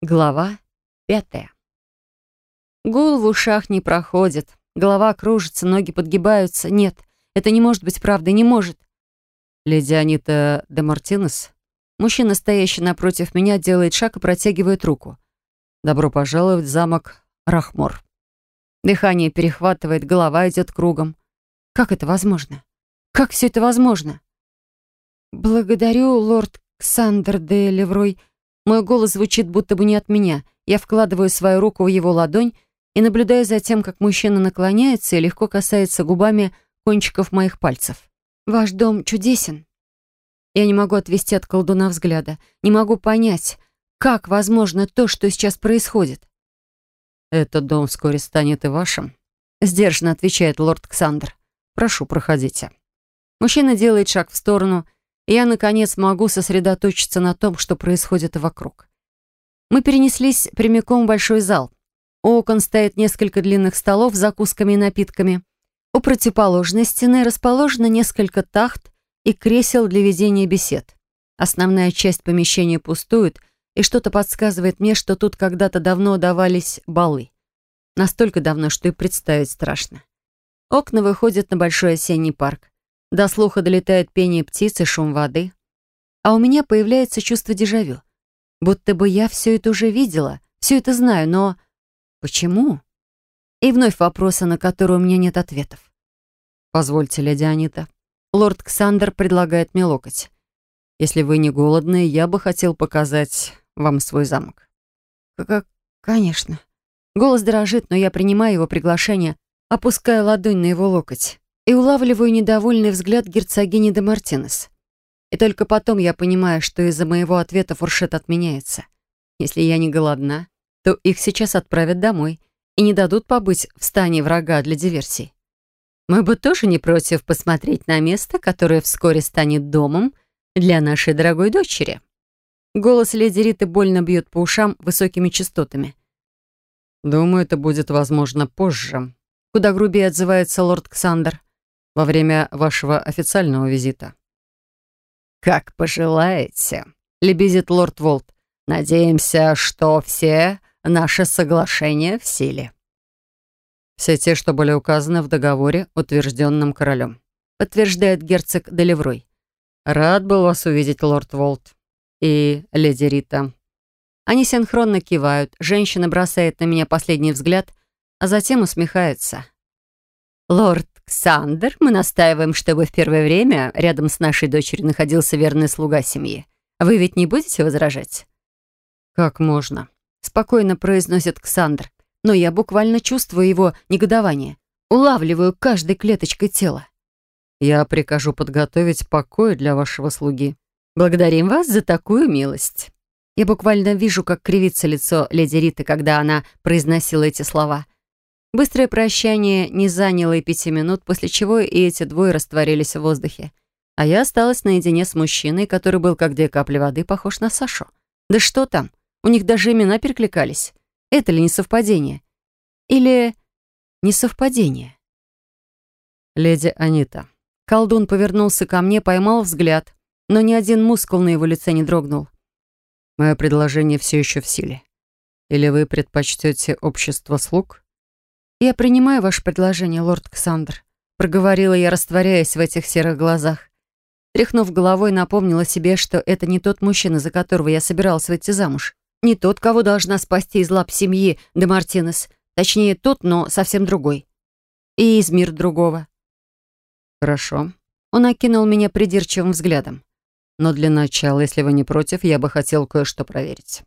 Глава пятая. Гул в ушах не проходит. Голова кружится, ноги подгибаются. Нет, это не может быть правдой, не может. Леди Анита де Мартинес. Мужчина, стоящий напротив меня, делает шаг и протягивает руку. Добро пожаловать в замок Рахмор. Дыхание перехватывает, голова идет кругом. Как это возможно? Как все это возможно? Благодарю, лорд Ксандр де Леврой, — мой голос звучит будто бы не от меня. Я вкладываю свою руку в его ладонь и наблюдаю за тем, как мужчина наклоняется и легко касается губами кончиков моих пальцев. «Ваш дом чудесен». Я не могу отвести от колдуна взгляда. Не могу понять, как возможно то, что сейчас происходит. «Этот дом вскоре станет и вашим», — сдержанно отвечает лорд Ксандр. «Прошу, проходите». Мужчина делает шаг в сторону — я, наконец, могу сосредоточиться на том, что происходит вокруг. Мы перенеслись прямиком в большой зал. У окон стоит несколько длинных столов с закусками и напитками. У противоположной стены расположено несколько тахт и кресел для ведения бесед. Основная часть помещения пустует, и что-то подсказывает мне, что тут когда-то давно давались балы. Настолько давно, что и представить страшно. Окна выходят на большой осенний парк. До слуха долетает пение птиц и шум воды. А у меня появляется чувство дежавю. Будто бы я все это уже видела, все это знаю, но... Почему? И вновь вопросы, на которые у меня нет ответов. «Позвольте, леди Анита». Лорд Ксандер предлагает мне локоть. «Если вы не голодны, я бы хотел показать вам свой замок». «Как... конечно». Голос дрожит, но я принимаю его приглашение, опуская ладонь на его локоть и улавливаю недовольный взгляд герцогини де Мартинес. И только потом я понимаю, что из-за моего ответа фуршет отменяется. Если я не голодна, то их сейчас отправят домой и не дадут побыть в стане врага для диверсий. Мы бы тоже не против посмотреть на место, которое вскоре станет домом для нашей дорогой дочери. Голос леди Риты больно бьет по ушам высокими частотами. «Думаю, это будет возможно позже», — куда грубее отзывается лорд Ксандр во время вашего официального визита». «Как пожелаете», — лебезит лорд Волт. «Надеемся, что все наши соглашения в силе». «Все те, что были указаны в договоре, утвержденном королем», — подтверждает герцог Делеврой. «Рад был вас увидеть, лорд Волт и леди Рита». Они синхронно кивают, женщина бросает на меня последний взгляд, а затем усмехается. Лорд Ксандер, мы настаиваем, чтобы в первое время рядом с нашей дочерью находился верный слуга семьи. Вы ведь не будете возражать? Как можно? Спокойно произносит Ксандр, но я буквально чувствую его негодование. Улавливаю каждой клеточкой тела. Я прикажу подготовить покой для вашего слуги. Благодарим вас за такую милость. Я буквально вижу, как кривится лицо леди Риты, когда она произносила эти слова — Быстрое прощание не заняло и пяти минут, после чего и эти двое растворились в воздухе. А я осталась наедине с мужчиной, который был как две капли воды похож на Сашу. Да что там, у них даже имена перекликались. Это ли не совпадение? Или не совпадение? Леди Анита. Колдун повернулся ко мне, поймал взгляд, но ни один мускул на его лице не дрогнул. Мое предложение все еще в силе. Или вы предпочтете общество слуг? «Я принимаю ваше предложение, лорд Ксандр», — проговорила я, растворяясь в этих серых глазах. Тряхнув головой, напомнила себе, что это не тот мужчина, за которого я собиралась выйти замуж. Не тот, кого должна спасти из лап семьи де Мартинес. Точнее, тот, но совсем другой. И из мир другого. «Хорошо». Он окинул меня придирчивым взглядом. «Но для начала, если вы не против, я бы хотел кое-что проверить».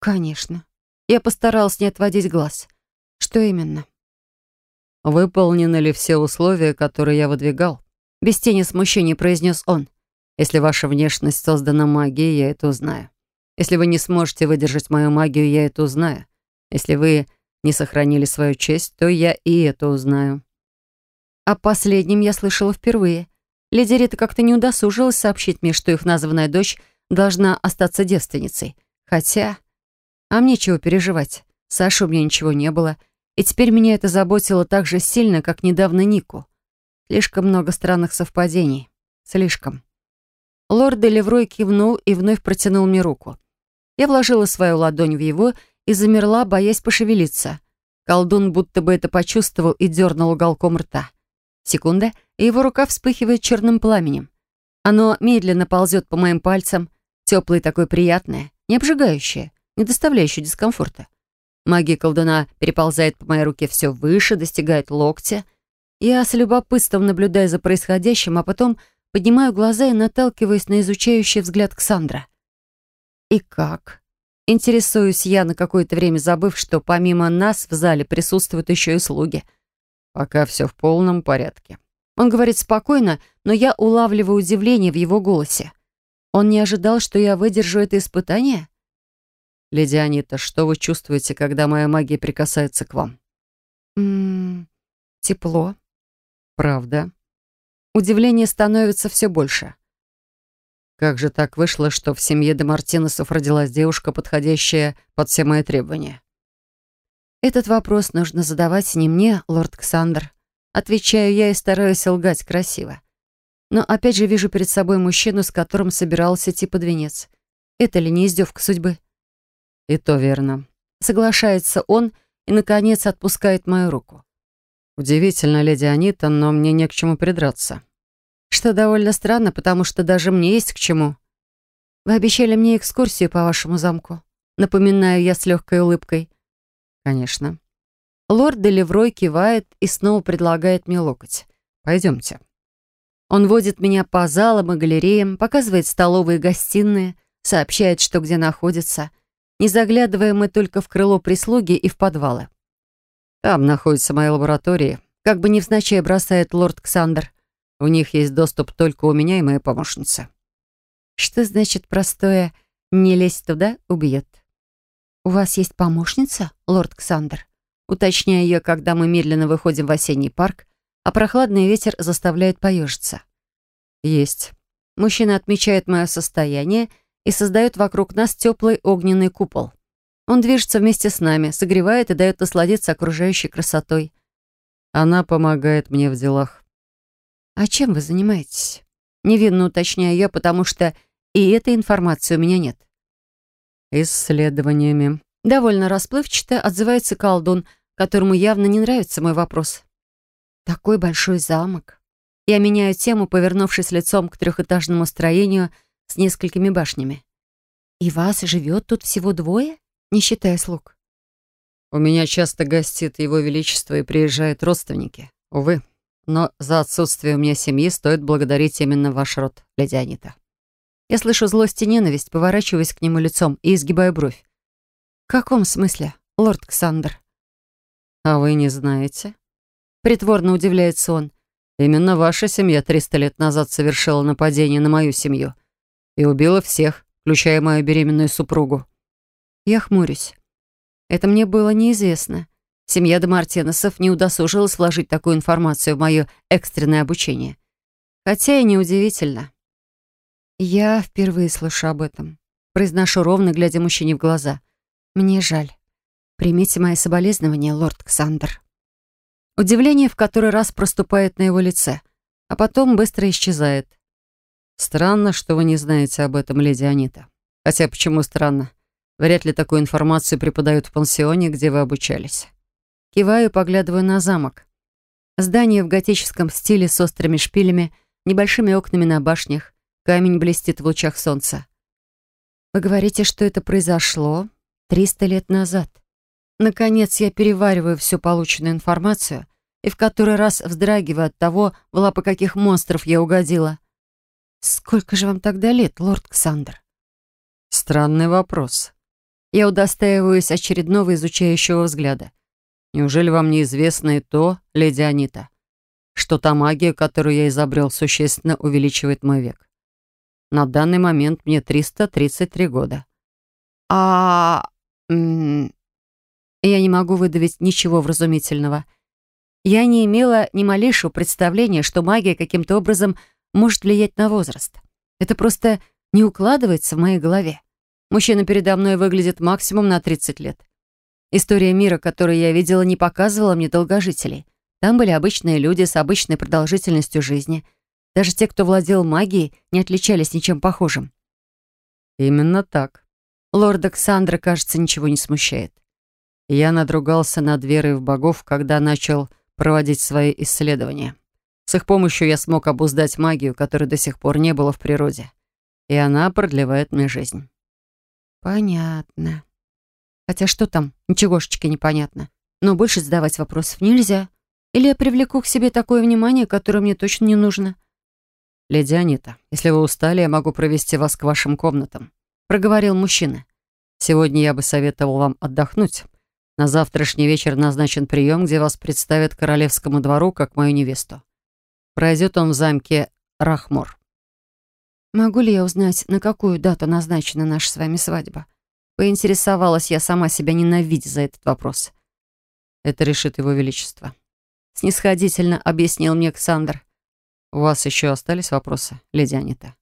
«Конечно». Я постаралась не отводить глаз. «Конечно». Что именно? Выполнены ли все условия, которые я выдвигал? Без тени смущения произнес он. Если ваша внешность создана магией, я это узнаю. Если вы не сможете выдержать мою магию, я это узнаю. Если вы не сохранили свою честь, то я и это узнаю. О последнем я слышала впервые. Леди Рита как-то не удосужилась сообщить мне, что их названная дочь должна остаться девственницей. Хотя... А мне чего переживать? Саша у меня ничего не было. И теперь меня это заботило так же сильно, как недавно Нику. Слишком много странных совпадений. Слишком. Лорд Делеврой кивнул и вновь протянул мне руку. Я вложила свою ладонь в его и замерла, боясь пошевелиться. Колдун будто бы это почувствовал и дернул уголком рта. Секунда, и его рука вспыхивает черным пламенем. Оно медленно ползет по моим пальцам, теплое такое приятное, не обжигающее, не доставляющее дискомфорта. Магия колдуна переползает по моей руке все выше, достигает локтя. Я с любопытством наблюдаю за происходящим, а потом поднимаю глаза и наталкиваюсь на изучающий взгляд Ксандра. «И как?» Интересуюсь я, на какое-то время забыв, что помимо нас в зале присутствуют еще и слуги. «Пока все в полном порядке». Он говорит спокойно, но я улавливаю удивление в его голосе. Он не ожидал, что я выдержу это испытание? «Леди Анита, что вы чувствуете, когда моя магия прикасается к вам?» «Ммм, тепло». «Правда?» Удивление становится все больше. Как же так вышло, что в семье де Мартинесов родилась девушка, подходящая под все мои требования? Этот вопрос нужно задавать не мне, лорд Ксандр. Отвечаю я и стараюсь лгать красиво. Но опять же вижу перед собой мужчину, с которым собирался идти под венец. Это ли не издевка судьбы? «И то верно». Соглашается он и, наконец, отпускает мою руку. «Удивительно, леди Анита, но мне не к чему придраться». «Что довольно странно, потому что даже мне есть к чему». «Вы обещали мне экскурсию по вашему замку», напоминаю я с легкой улыбкой. «Конечно». Лорд Деливрой кивает и снова предлагает мне локоть. «Пойдемте». Он водит меня по залам и галереям, показывает столовые и гостиные, сообщает, что где находится. Не заглядываем мы только в крыло прислуги и в подвалы. Там находится моя лаборатория. Как бы невзначай бросает лорд Ксандр. У них есть доступ только у меня и моей помощницы. Что значит простое «не лезть туда, убьет»? «У вас есть помощница, лорд Ксандр?» Уточняя ее, когда мы медленно выходим в осенний парк, а прохладный ветер заставляет поежиться. «Есть». Мужчина отмечает мое состояние — и создает вокруг нас теплый огненный купол. Он движется вместе с нами, согревает и дает насладиться окружающей красотой. Она помогает мне в делах. «А чем вы занимаетесь?» Невинно уточняю я, потому что и этой информации у меня нет. «Исследованиями». Довольно расплывчато отзывается колдун, которому явно не нравится мой вопрос. «Такой большой замок». Я меняю тему, повернувшись лицом к трехэтажному строению — с несколькими башнями. «И вас живет тут всего двое, не считая слуг?» «У меня часто гостит его величество и приезжают родственники, увы. Но за отсутствие у меня семьи стоит благодарить именно ваш род, леди Анита». Я слышу злость и ненависть, поворачиваясь к нему лицом и изгибая бровь. «В каком смысле, лорд Ксандр?» «А вы не знаете?» Притворно удивляется он. «Именно ваша семья 300 лет назад совершила нападение на мою семью» и убила всех, включая мою беременную супругу. Я хмурюсь. Это мне было неизвестно. Семья де Демартенесов не удосужилась вложить такую информацию в мое экстренное обучение. Хотя и неудивительно. Я впервые слышу об этом. Произношу ровно, глядя мужчине в глаза. Мне жаль. Примите мои соболезнования, лорд Ксандр. Удивление в который раз проступает на его лице, а потом быстро исчезает. Странно, что вы не знаете об этом, леди Анита. Хотя почему странно? Вряд ли такую информацию преподают в пансионе, где вы обучались. Киваю поглядываю на замок. Здание в готическом стиле с острыми шпилями, небольшими окнами на башнях. Камень блестит в лучах солнца. Вы говорите, что это произошло 300 лет назад. Наконец я перевариваю всю полученную информацию и в который раз вздрагиваю от того, в лапы каких монстров я угодила. «Сколько же вам тогда лет, лорд Ксандр?» «Странный вопрос. Я удостаиваюсь очередного изучающего взгляда. Неужели вам неизвестно и то, леди Анита, что та магия, которую я изобрел, существенно увеличивает мой век? На данный момент мне 333 года. А... Я не могу выдавить ничего вразумительного. Я не имела ни малейшего представления, что магия каким-то образом может влиять на возраст. Это просто не укладывается в моей голове. Мужчина передо мной выглядит максимум на 30 лет. История мира, которую я видела, не показывала мне долгожителей. Там были обычные люди с обычной продолжительностью жизни. Даже те, кто владел магией, не отличались ничем похожим. Именно так. Лорд Александра, кажется, ничего не смущает. Я надругался над верой в богов, когда начал проводить свои исследования. С их помощью я смог обуздать магию, которой до сих пор не было в природе. И она продлевает мне жизнь. Понятно. Хотя что там, ничегошечки непонятно. Но больше задавать вопросов нельзя. Или я привлеку к себе такое внимание, которое мне точно не нужно. «Леди Анита, если вы устали, я могу провести вас к вашим комнатам», — проговорил мужчина. «Сегодня я бы советовал вам отдохнуть. На завтрашний вечер назначен прием, где вас представят королевскому двору как мою невесту. Пройдет он в замке Рахмор. «Могу ли я узнать, на какую дату назначена наша с вами свадьба?» Поинтересовалась я сама себя ненавидя за этот вопрос. «Это решит его величество», — снисходительно объяснил мне Александр. «У вас еще остались вопросы, леди Анита?»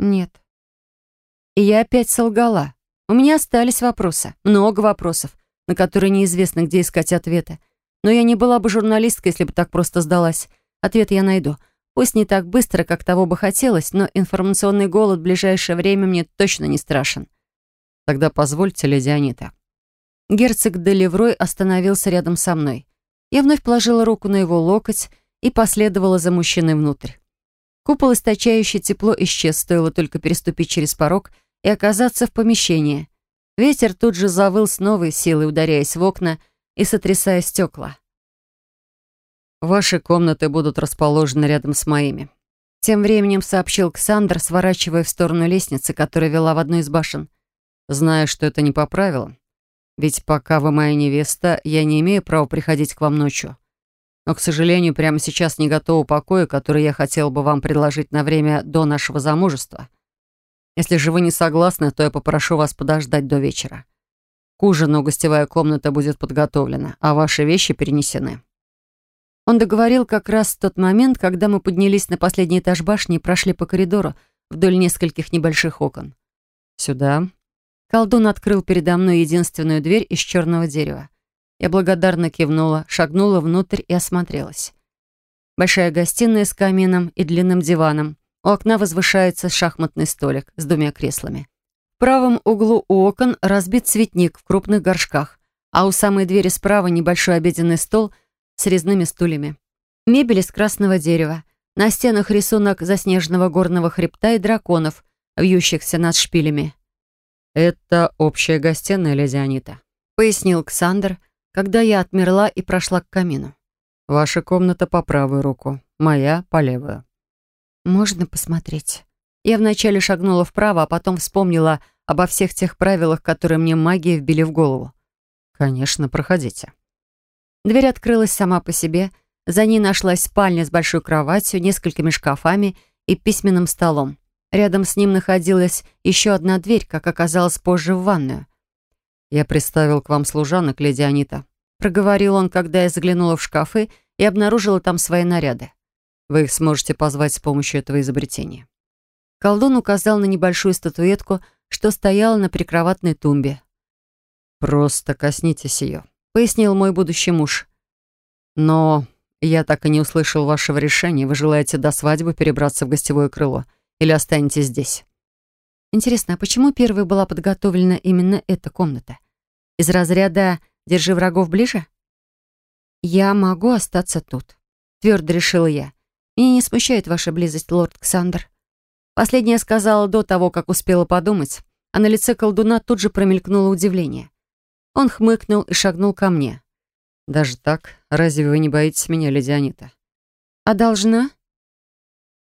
«Нет». И я опять солгала. У меня остались вопросы, много вопросов, на которые неизвестно, где искать ответы. Но я не была бы журналисткой, если бы так просто сдалась. Ответ я найду. Пусть не так быстро, как того бы хотелось, но информационный голод в ближайшее время мне точно не страшен. Тогда позвольте, леди Анита. Герцог Делеврой остановился рядом со мной. Я вновь положила руку на его локоть и последовала за мужчиной внутрь. Купол, источающий тепло, исчез, стоило только переступить через порог и оказаться в помещении. Ветер тут же завыл с новой силой, ударяясь в окна и сотрясая стекла. Ваши комнаты будут расположены рядом с моими». Тем временем сообщил Ксандр, сворачивая в сторону лестницы, которая вела в одну из башен. «Знаю, что это не по правилам. Ведь пока вы моя невеста, я не имею права приходить к вам ночью. Но, к сожалению, прямо сейчас не готова покоя, который я хотел бы вам предложить на время до нашего замужества. Если же вы не согласны, то я попрошу вас подождать до вечера. К ужину гостевая комната будет подготовлена, а ваши вещи перенесены». Он договорил как раз в тот момент, когда мы поднялись на последний этаж башни и прошли по коридору вдоль нескольких небольших окон. «Сюда». Колдун открыл передо мной единственную дверь из черного дерева. Я благодарно кивнула, шагнула внутрь и осмотрелась. Большая гостиная с камином и длинным диваном. У окна возвышается шахматный столик с двумя креслами. В правом углу у окон разбит цветник в крупных горшках, а у самой двери справа небольшой обеденный стол — с резными стульями. Мебель из красного дерева. На стенах рисунок заснеженного горного хребта и драконов, вьющихся над шпилями. «Это общая гостиная, леди Анита», — пояснил Ксандр, когда я отмерла и прошла к камину. «Ваша комната по правую руку, моя — по левую». «Можно посмотреть?» Я вначале шагнула вправо, а потом вспомнила обо всех тех правилах, которые мне магия вбили в голову. «Конечно, проходите». Дверь открылась сама по себе. За ней нашлась спальня с большой кроватью, несколькими шкафами и письменным столом. Рядом с ним находилась еще одна дверь, как оказалось позже в ванную. «Я приставил к вам служанок, леди Анита», — проговорил он, когда я заглянула в шкафы и обнаружила там свои наряды. «Вы их сможете позвать с помощью этого изобретения». Колдун указал на небольшую статуэтку, что стояла на прикроватной тумбе. «Просто коснитесь ее», пояснил мой будущий муж. «Но я так и не услышал вашего решения. Вы желаете до свадьбы перебраться в гостевое крыло или останетесь здесь?» Интересно, а почему первой была подготовлена именно эта комната? Из разряда «держи врагов ближе»? «Я могу остаться тут», — твердо решила я. «Меня не смущает ваша близость, лорд Ксандр». Последнее сказала до того, как успела подумать, а на лице колдуна тут же промелькнуло удивление. Он хмыкнул и шагнул ко мне. «Даже так? Разве вы не боитесь меня, леди Анита?» «А должна?»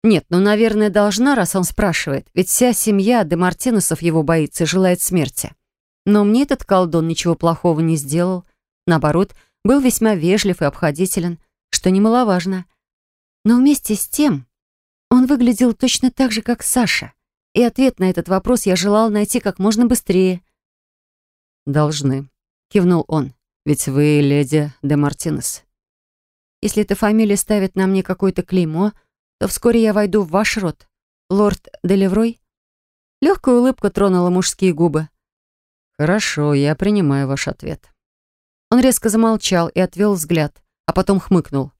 «Нет, ну, наверное, должна, раз он спрашивает. Ведь вся семья де Мартинесов его боится и желает смерти. Но мне этот колдун ничего плохого не сделал. Наоборот, был весьма вежлив и обходителен, что немаловажно. Но вместе с тем он выглядел точно так же, как Саша. И ответ на этот вопрос я желал найти как можно быстрее». «Должны», кивнул он. «Ведь вы леди де Мартинес». «Если эта фамилия ставит на мне какое-то клеймо, то вскоре я войду в ваш род, лорд де Леврой». Легкая улыбка тронула мужские губы. «Хорошо, я принимаю ваш ответ». Он резко замолчал и отвел взгляд, а потом хмыкнул.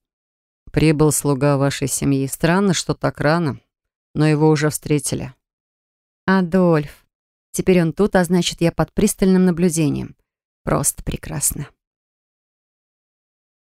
«Прибыл слуга вашей семьи. Странно, что так рано, но его уже встретили». «Адольф. Теперь он тут, а значит, я под пристальным наблюдением. Просто прекрасно.